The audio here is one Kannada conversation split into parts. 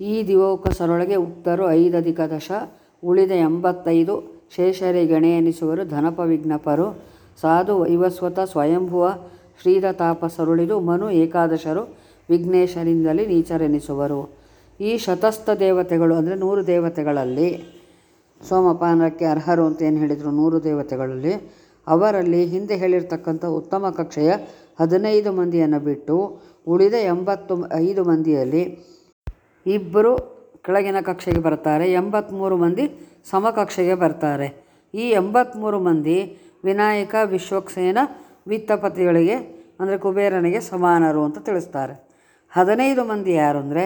ಈ ದಿವೋಕಸರೊಳಗೆ ಉಕ್ತರು ಐದಧಿಕ ದಶ ಉಳಿದ ಎಂಬತ್ತೈದು ಶೇಷರಿ ಗಣೆ ಎನಿಸುವರು ಧನಪ ವಿಜ್ಞಪರು ಸಾಧು ವೈವಸ್ವತ ಸ್ವಯಂಭುವ ಶ್ರೀಧ ತಾಪಸರುಳಿದು ಮನು ಏಕಾದಶರು ವಿಘ್ನೇಶರಿಂದಲೇ ನೀಚರೆನಿಸುವರು. ಈ ಶತಸ್ಥ ದೇವತೆಗಳು ಅಂದರೆ ನೂರು ದೇವತೆಗಳಲ್ಲಿ ಸೋಮಪಾನಕ್ಕೆ ಅರ್ಹರು ಅಂತ ಏನು ಹೇಳಿದರು ನೂರು ದೇವತೆಗಳಲ್ಲಿ. ಅವರಲ್ಲಿ ಹಿಂದೆ ಹೇಳಿರ್ತಕ್ಕಂಥ ಉತ್ತಮ ಕಕ್ಷೆಯ ಹದಿನೈದು ಮಂದಿಯನ್ನು ಬಿಟ್ಟು ಉಳಿದ ಎಂಬತ್ತು ಐದು ಮಂದಿಯಲ್ಲಿ ಇಬ್ಬರು ಕೆಳಗಿನ ಕಕ್ಷೆಗೆ ಬರ್ತಾರೆ ಎಂಬತ್ತ್ಮೂರು ಮಂದಿ ಸಮಕಕ್ಷೆಗೆ ಬರ್ತಾರೆ. ಈ ಎಂಬತ್ತ್ಮೂರು ಮಂದಿ ವಿನಾಯಕ, ವಿಶ್ವಕ್ಸೇನ, ವಿತ್ತಪತಿಗಳಿಗೆ, ಅಂದರೆ ಕುಬೇರನಿಗೆ ಸಮಾನರು ಅಂತ ತಿಳಿಸ್ತಾರೆ. ಹದಿನೈದು ಮಂದಿ ಯಾರು ಅಂದರೆ,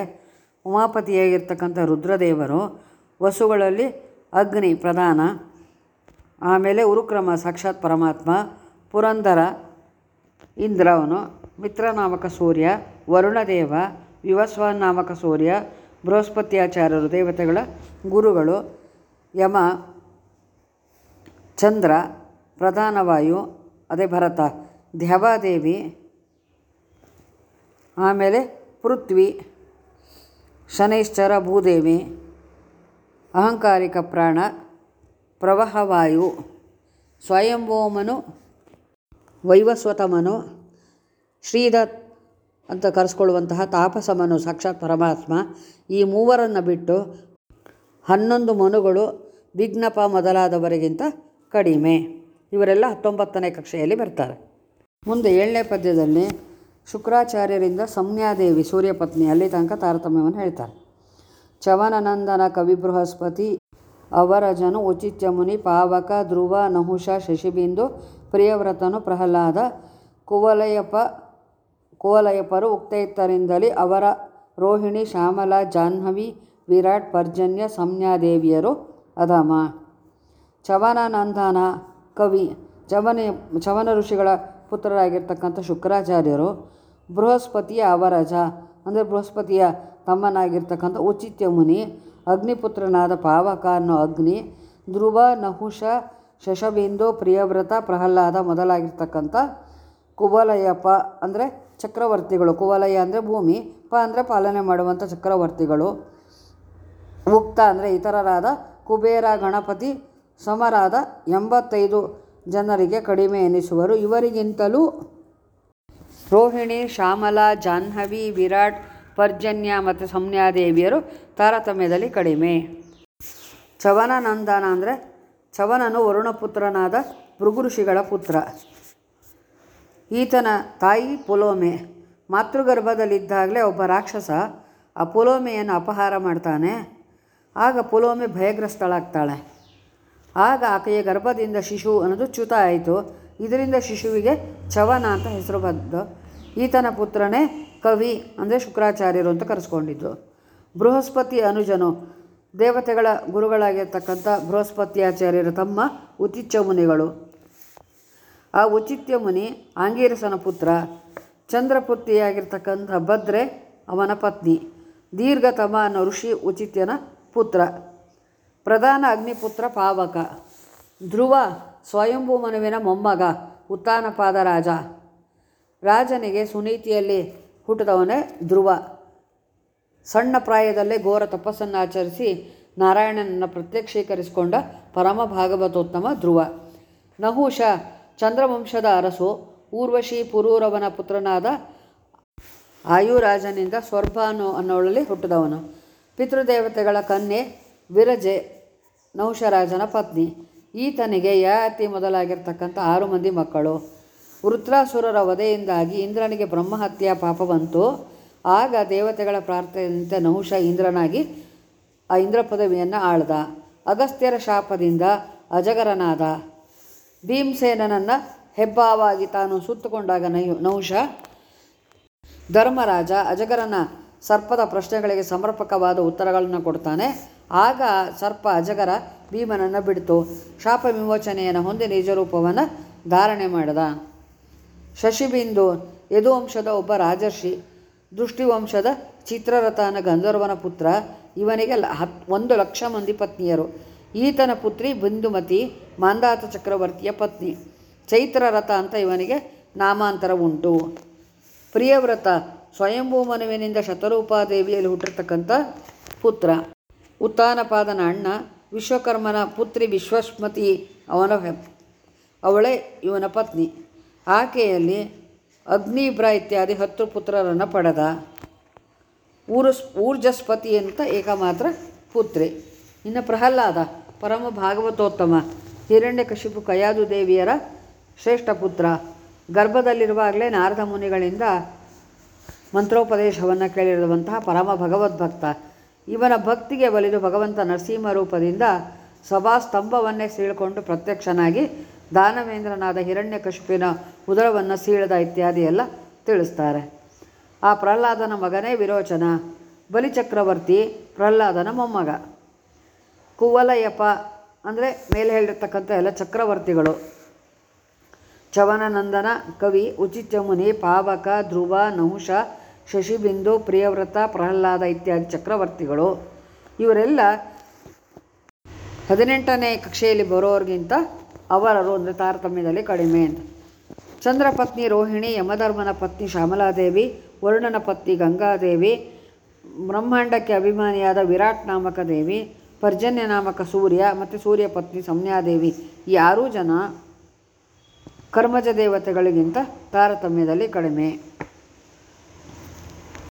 ಉಮಾಪತಿಯಾಗಿರ್ತಕ್ಕಂಥ ರುದ್ರದೇವರು, ವಸುಗಳಲ್ಲಿ ಅಗ್ನಿ ಪ್ರಧಾನ, ಆಮೇಲೆ ಉರುಕ್ರಮ, ಸಾಕ್ಷಾತ್ ಪರಮಾತ್ಮ, ಪುರಂದರ ಇಂದ್ರವನು ಮಿತ್ರನಾಮಕ ಸೂರ್ಯ, ವರುಣದೇವ ವಿವಸ್ವಾನ್ ನಾಮಕ ಸೂರ್ಯ ಬೃಹಸ್ಪತ್ಯಾಚಾರ್ಯರು, ದೇವತೆಗಳ ಗುರುಗಳು, ಯಮ, ಚಂದ್ರ ಪ್ರಧಾನವಾಯು ಅದೇ ಭರತ, ದ್ಯವಾದೇವಿ, ಆಮೇಲೆ ಪೃಥ್ವಿ, ಶನೈಶ್ಚರ ಭೂದೇವಿ, ಅಹಂಕಾರಿಕ ಪ್ರಾಣ, ಪ್ರವಾಹವಾಯು ಸ್ವಯಂಭೋಮನು ವೈವಸ್ವತಮನು, ಶ್ರೀದತ್ ಅಂತ ಕರೆಸ್ಕೊಳ್ಳುವಂತಹ ತಾಪಸಮನು ಸಾಕ್ಷಾತ್ ಪರಮಾತ್ಮ, ಈ ಮೂವರನ್ನು ಬಿಟ್ಟು ಹನ್ನೊಂದು ಮನುಗಳು ವಿಘ್ನಪ ಮೊದಲಾದವರಿಗಿಂತ ಕಡಿಮೆ. ಇವರೆಲ್ಲ ಹತ್ತೊಂಬತ್ತನೇ ಕಕ್ಷೆಯಲ್ಲಿ ಬರ್ತಾರೆ. ಮುಂದೆ ಏಳನೇ ಪದ್ಯದಲ್ಲಿ ಶುಕ್ರಾಚಾರ್ಯರಿಂದ ಸಂಜ್ಞಾದೇವಿ ಸೂರ್ಯಪತ್ನಿ, ಅಲ್ಲಿ ತನಕ ತಾರತಮ್ಯವನ್ನು ಹೇಳ್ತಾರೆ. ಚವನನಂದನ ಕವಿ ಬೃಹಸ್ಪತಿ, ಅವರ ಜನು ಉಚಿತ್ಯ ಮುನಿ, ಪಾವಕ, ಧ್ರುವ, ನಹುಷ, ಶಶಿಬಿಂದು, ಪ್ರಿಯವ್ರತನು ಪ್ರಹ್ಲಾದ, ಕುವಲಯಪ ಕುವಲಯಪರು ಉಕ್ತೈತರಿಂದಲೇ ಅವರ ರೋಹಿಣಿ ಶ್ಯಾಮಲ, ಜಾಹ್ನವಿ, ವಿರಾಟ್, ಪರ್ಜನ್ಯ ಸಂಜ್ಞಾದೇವಿಯರು ಅಧಮ ಚವನನಂದನ ಕವಿ ಚವನ ಚವನ ಋಷಿಗಳ ಪುತ್ರರಾಗಿರ್ತಕ್ಕಂಥ ಶುಕ್ರಾಚಾರ್ಯರು, ಬೃಹಸ್ಪತಿಯ ಅವರಜ, ಅಂದರೆ ಬೃಹಸ್ಪತಿಯ ತಮ್ಮನಾಗಿರ್ತಕ್ಕಂಥ ಉಚಿತ್ಯ ಮುನಿ, ಅಗ್ನಿಪುತ್ರನಾದ ಪಾವಕ ಅನ್ನೋ ಅಗ್ನಿ, ಧ್ರುವ, ನಹುಷ, ಶಶಬಿಂದು, ಪ್ರಿಯವ್ರತ, ಪ್ರಹ್ಲಾದ ಮೊದಲಾಗಿರ್ತಕ್ಕಂಥ ಕುಬಲಯಪ ಅಂದರೆ ಚಕ್ರವರ್ತಿಗಳು, ಕುವಲಯ ಅಂದರೆ ಭೂಮಿ, ಪ ಅಂದರೆ ಪಾಲನೆ ಮಾಡುವಂಥ ಚಕ್ರವರ್ತಿಗಳು, ಮುಕ್ತ ಅಂದರೆ ಇತರರಾದ ಕುಬೇರ, ಗಣಪತಿ, ಸಮರಾದ ಎಂಬತ್ತೈದು ಜನರಿಗೆ ಕಡಿಮೆ ಎನಿಸುವರು. ಇವರಿಗಿಂತಲೂ ರೋಹಿಣಿ, ಶ್ಯಾಮಲಾ, ಜಾಹ್ನವಿ, ವಿರಾಟ್, ಪರ್ಜನ್ಯ ಮತ್ತು ಸಂನ್ಯಾದೇವಿಯರು ತಾರತಮ್ಯದಲ್ಲಿ ಕಡಿಮೆ. ಚವನನಂದನ ಅಂದರೆ ಚವನನು ವರುಣಪುತ್ರನಾದ ಭೃಗುಋಷಿಗಳ ಪುತ್ರ. ಈತನ ತಾಯಿ ಪುಲೋಮೆ ಮಾತೃಗರ್ಭದಲ್ಲಿದ್ದಾಗಲೇ ಒಬ್ಬ ರಾಕ್ಷಸ ಆ ಪುಲೋಮೆಯನ್ನು ಅಪಹಾರ ಮಾಡ್ತಾನೆ. ಆಗ ಪುಲೋಮೆ ಭಯಗ್ರಸ್ತಳಾಗ್ತಾಳೆ. ಆಗ ಆಕೆಯ ಗರ್ಭದಿಂದ ಶಿಶು ಅನ್ನೋದು ಚ್ಯುತ ಆಯಿತು. ಇದರಿಂದ ಶಿಶುವಿಗೆ ಚವನ ಅಂತ ಹೆಸರು ಬಂದು ಈತನ ಪುತ್ರನೇ ಕವಿ ಅಂದರೆ ಶುಕ್ರಾಚಾರ್ಯರು ಅಂತ ಕರೆಸ್ಕೊಂಡಿದ್ದು. ಬೃಹಸ್ಪತಿ ಅನುಜನು, ದೇವತೆಗಳ ಗುರುಗಳಾಗಿರ್ತಕ್ಕಂಥ ಆಚಾರ್ಯರು ತಮ್ಮ ಉತಿಚ್ಚ ಮುನಿಗಳು. ಆ ಉಚಿತ್ಯ ಮುನಿ ಆಂಗೀರಸನ ಪುತ್ರ ಚಂದ್ರಪುತ್ರಿಯಾಗಿರ್ತಕ್ಕಂಥ ಭದ್ರೆ ಅವನ ಪತ್ನಿ. ದೀರ್ಘತಮ ಅನ್ನೋ ಋಷಿ ಉಚಿತ್ಯನ ಪುತ್ರ. ಪ್ರಧಾನ ಅಗ್ನಿಪುತ್ರ ಪಾವಕ. ಧ್ರುವ ಸ್ವಯಂಭೂ ಮನುವಿನ ಮೊಮ್ಮಗ ಉತ್ತಾನಪಾದ ರಾಜ. ರಾಜನಿಗೆ ಸುನೀತಿಯಲ್ಲಿ ಹುಟ್ಟಿದವನೇ ಧ್ರುವ. ಸಣ್ಣ ಪ್ರಾಯದಲ್ಲೇ ಘೋರ ತಪಸ್ಸನ್ನು ಆಚರಿಸಿ ನಾರಾಯಣನನ್ನು ಪ್ರತ್ಯಕ್ಷೀಕರಿಸಿಕೊಂಡ ಪರಮ ಭಾಗವತೋತ್ತಮ ಧ್ರುವ. ನಹುಷ ಚಂದ್ರವಂಶದ ಅರಸು, ಊರ್ವಶಿ ಪುರೂರವನ ಪುತ್ರನಾದ ಆಯುರಾಜನಿಂದ ಸ್ವರ್ಭಾನು ಅನ್ನೋಳಲ್ಲಿ ಹುಟ್ಟಿದವನು. ಪಿತೃದೇವತೆಗಳ ಕನ್ಯೆ ವಿರಜೆ, ನೌಶರಾಜನ ಪತ್ನಿ. ಈತನಿಗೆ ಯಾತಿ ಮೊದಲಾಗಿರ್ತಕ್ಕಂಥ ಆರು ಮಂದಿ ಮಕ್ಕಳು. ವೃತ್ರಾಸುರರ ವಧೆಯಿಂದಾಗಿ ಇಂದ್ರನಿಗೆ ಬ್ರಹ್ಮಹತ್ಯಾ ಪಾಪ ಬಂತು. ಆಗ ದೇವತೆಗಳ ಪ್ರಾರ್ಥನೆಯಂತೆ ನಹುಷ ಇಂದ್ರನಾಗಿ ಆ ಇಂದ್ರ ಪದವಿಯನ್ನು ಆಳ್ದ. ಅಗಸ್ತ್ಯರ ಶಾಪದಿಂದ ಅಜಗರನಾದ ಭೀಮಸೇನನನ್ನು ಹೆಬ್ಬಾವಾಗಿ ತಾನು ಸುತ್ತುಕೊಂಡಾಗ ನಯು, ನಹುಷ ಧರ್ಮರಾಜ ಅಜಗರನ ಸರ್ಪದ ಪ್ರಶ್ನೆಗಳಿಗೆ ಸಮರ್ಪಕವಾದ ಉತ್ತರಗಳನ್ನು ಕೊಡ್ತಾನೆ. ಆಗ ಸರ್ಪ ಅಜಗರ ಭೀಮನನ್ನು ಬಿಡ್ತು. ಶಾಪ ವಿಮೋಚನೆಯನ್ನು ಹೊಂದಿ ನಿಜರೂಪವನ್ನು ಧಾರಣೆ ಮಾಡಿದ. ಶಶಿಬಿಂದು ಯದುವಂಶದ ಒಬ್ಬ ರಾಜರ್ಷಿ, ದೃಷ್ಟಿವಂಶದ ಚಿತ್ರರಥನ ಗಂಧರ್ವನ ಪುತ್ರ. ಇವನಿಗೆ ಹತ್, ಒಂದು ಲಕ್ಷ ಮಂದಿ ಪತ್ನಿಯರು. ಈತನ ಪುತ್ರಿ ಬಿಂದುಮತಿ ಮಾಂದಾತ ಚಕ್ರವರ್ತಿಯ ಪತ್ನಿ. ಚೈತ್ರ ರಥ ಅಂತ ಇವನಿಗೆ ನಾಮಾಂತರ ಉಂಟು. ಪ್ರಿಯವ್ರತ, ಸ್ವಯಂಭೂ ಮನುವಿನಿಂದ ಶತರೂಪಾದೇವಿಯಲ್ಲಿ ಹುಟ್ಟಿರ್ತಕ್ಕಂಥ ಪುತ್ರ. ಉತ್ತಾನಪಾದನ ಅಣ್ಣ, ವಿಶ್ವಕರ್ಮನ ಪುತ್ರಿ ವಿಶ್ವಸ್ಮತಿ ಅವನ ಅವಳೇ ಇವನ ಪತ್ನಿ. ಆಕೆಯಲ್ಲಿ ಅಗ್ನಿಬ್ರ ಇತ್ಯಾದಿ ಹತ್ತು ಪುತ್ರರನ್ನು ಪಡೆದ. ಊರ್ಜಸ್ಪತಿ ಅಂತ ಏಕಮಾತ್ರ ಪುತ್ರಿ. ಇನ್ನು ಪ್ರಹ್ಲಾದ ಪರಮ ಭಾಗವತೋತ್ತಮ ಹಿರಣ್ಯಕಶಿಪು ಕಯಾದು ದೇವಿಯರ ಶ್ರೇಷ್ಠ ಪುತ್ರ. ಗರ್ಭದಲ್ಲಿರುವಾಗಲೇ ನಾರದ ಮುನಿಗಳಿಂದ ಮಂತ್ರೋಪದೇಶವನ್ನು ಕೇಳಿರುವಂತಹ ಪರಮ ಭಗವದ್ಭಕ್ತ ಇವನ ಭಕ್ತಿಗೆ ಒಲಿದು ಭಗವಂತ ನರಸಿಂಹ ರೂಪದಿಂದ ಸಭಾಸ್ತಂಭವನ್ನೇ ಸೀಳ್ಕೊಂಡು ಪ್ರತ್ಯಕ್ಷನಾಗಿ ದಾನವೇಂದ್ರನಾದ ಹಿರಣ್ಯಕಶಿಪಿನ ಉದರವನ್ನು ಸೀಳದ ಇತ್ಯಾದಿ ಎಲ್ಲ ತಿಳಿಸ್ತಾರೆ. ಆ ಪ್ರಹ್ಲಾದನ ಮಗನೇ ವಿರೋಚನ. ಬಲಿಚಕ್ರವರ್ತಿ ಪ್ರಹ್ಲಾದನ ಮೊಮ್ಮಗ. ಕುವಲಯಪ ಅಂದರೆ ಮೇಲೆ ಹೇಳಿರ್ತಕ್ಕಂಥ ಎಲ್ಲ ಚಕ್ರವರ್ತಿಗಳು. ಚವನನಂದನ ಕವಿ ಉಚಿತ್ಯ ಮುನಿ ಪಾವಕ ಧ್ರುವ ನಹುಷ ಶಶಿಬಿಂದು ಪ್ರಿಯವ್ರತ ಪ್ರಹ್ಲಾದ ಇತ್ಯಾದಿ ಚಕ್ರವರ್ತಿಗಳು. ಇವರೆಲ್ಲ ಹದಿನೆಂಟನೇ ಕಕ್ಷೆಯಲ್ಲಿ ಬರೋರಿಗಿಂತ ಅವರರು ಅಂದರೆ ತಾರತಮ್ಯದಲ್ಲಿ ಕಡಿಮೆ ಅಂತ. ಚಂದ್ರಪತ್ನಿ ರೋಹಿಣಿ, ಯಮಧರ್ಮನ ಪತ್ನಿ ಶ್ಯಾಮಲಾದೇವಿ, ವರುಣನ ಪತ್ನಿ ಗಂಗಾದೇವಿ, ಬ್ರಹ್ಮಾಂಡಕ್ಕೆ ಅಭಿಮಾನಿಯಾದ ವಿರಾಟ್ ನಾಮಕ ದೇವಿ ಪರ್ಜನ್ಯ ನಾಮಕ ಸೂರ್ಯ ಮತ್ತು ಸೂರ್ಯ ಪತ್ನಿ ಸಂನ್ಯಾದೇವಿ ಈ ಆರೂ ಜನ ಕರ್ಮಜ ದೇವತೆಗಳಿಗಿಂತ ತಾರತಮ್ಯದಲ್ಲಿ ಕಡಿಮೆ.